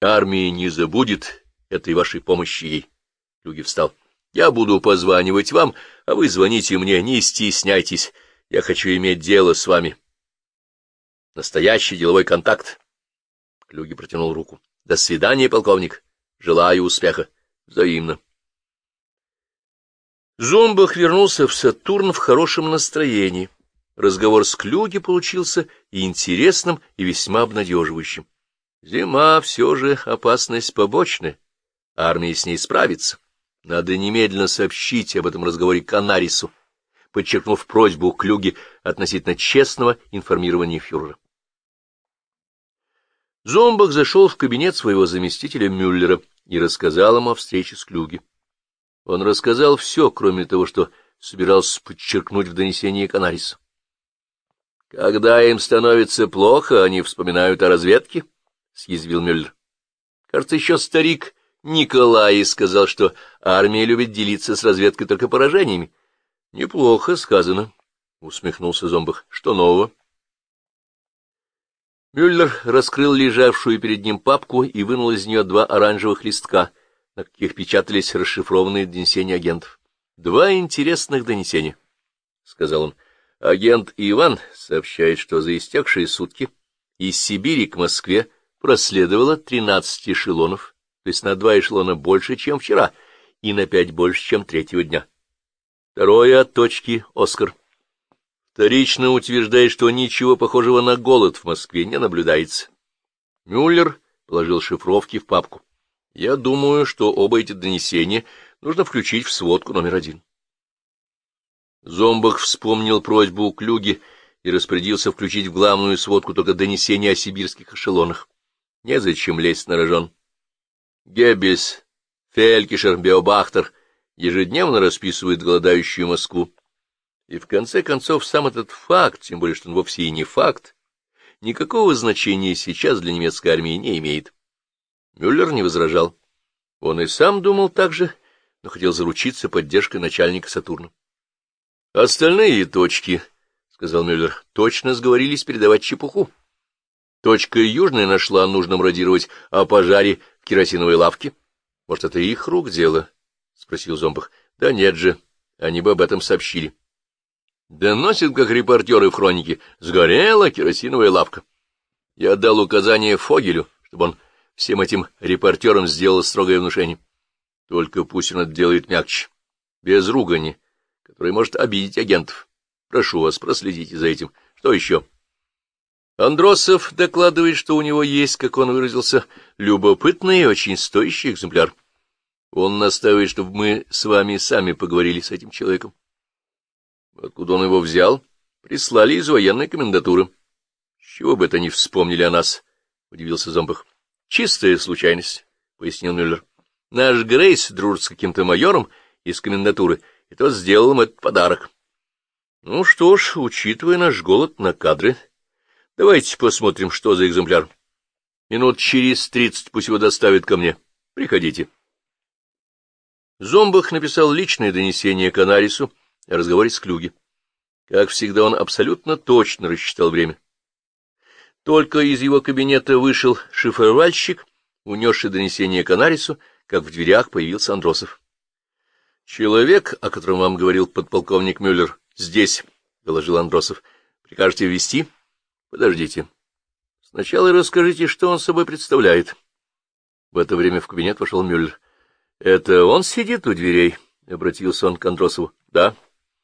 Армия не забудет этой вашей помощи ей. Клюги встал. Я буду позванивать вам, а вы звоните мне, не стесняйтесь. Я хочу иметь дело с вами. Настоящий деловой контакт. Клюги протянул руку. До свидания, полковник. Желаю успеха. Взаимно. Зомбах вернулся в Сатурн в хорошем настроении. Разговор с Клюги получился и интересным, и весьма обнадеживающим. Зима все же опасность побочная. Армия с ней справится. Надо немедленно сообщить об этом разговоре Канарису, подчеркнув просьбу Клюги относительно честного информирования фюрера. Зомбах зашел в кабинет своего заместителя Мюллера и рассказал ему о встрече с Клюги. Он рассказал все, кроме того, что собирался подчеркнуть в донесении Канариса. Когда им становится плохо, они вспоминают о разведке, — съязвил Мюллер. Кажется, еще старик Николай сказал, что армия любит делиться с разведкой только поражениями. — Неплохо сказано, — усмехнулся Зомбах. — Что нового? Мюллер раскрыл лежавшую перед ним папку и вынул из нее два оранжевых листка, на каких печатались расшифрованные донесения агентов. — Два интересных донесения, — сказал он. — Агент Иван сообщает, что за истекшие сутки из Сибири к Москве проследовало тринадцать эшелонов, то есть на два эшелона больше, чем вчера, и на пять больше, чем третьего дня. Второе от точки «Оскар». Вторично утверждает, что ничего похожего на голод в Москве не наблюдается. Мюллер положил шифровки в папку. Я думаю, что оба эти донесения нужно включить в сводку номер один. Зомбах вспомнил просьбу Клюги и распорядился включить в главную сводку только донесения о сибирских эшелонах. Незачем лезть на рожон. Геббельс, Фелькишер, Беобахтер ежедневно расписывают голодающую Москву. И в конце концов сам этот факт, тем более что он вовсе и не факт, никакого значения сейчас для немецкой армии не имеет. Мюллер не возражал. Он и сам думал так же, но хотел заручиться поддержкой начальника Сатурна. — Остальные точки, — сказал Мюллер, — точно сговорились передавать чепуху. Точка южная нашла нужным радировать о пожаре в керосиновой лавке. — Может, это их рук дело? — спросил Зомбах. — Да нет же, они бы об этом сообщили. Доносит, как репортеры в хронике, сгорела керосиновая лавка. Я дал указание Фогелю, чтобы он всем этим репортерам сделал строгое внушение. Только пусть он это делает мягче, без ругани, которая может обидеть агентов. Прошу вас, проследите за этим. Что еще? Андросов докладывает, что у него есть, как он выразился, любопытный и очень стоящий экземпляр. Он настаивает, чтобы мы с вами сами поговорили с этим человеком. Откуда он его взял? Прислали из военной комендатуры. — чего бы это не вспомнили о нас? — удивился Зомбах. — Чистая случайность, — пояснил Мюллер. — Наш Грейс дружит с каким-то майором из комендатуры, и тот сделал им этот подарок. — Ну что ж, учитывая наш голод на кадры, давайте посмотрим, что за экземпляр. Минут через тридцать пусть его доставят ко мне. Приходите. Зомбах написал личное донесение Канарису о разговоре с Клюги. Как всегда, он абсолютно точно рассчитал время. Только из его кабинета вышел шифровальщик, унесший донесение Канарису, как в дверях появился Андросов. — Человек, о котором вам говорил подполковник Мюллер, здесь, — доложил Андросов. — Прикажете ввести? — Подождите. Сначала расскажите, что он собой представляет. В это время в кабинет вошел Мюллер. — Это он сидит у дверей? — обратился он к Андросову. — Да. —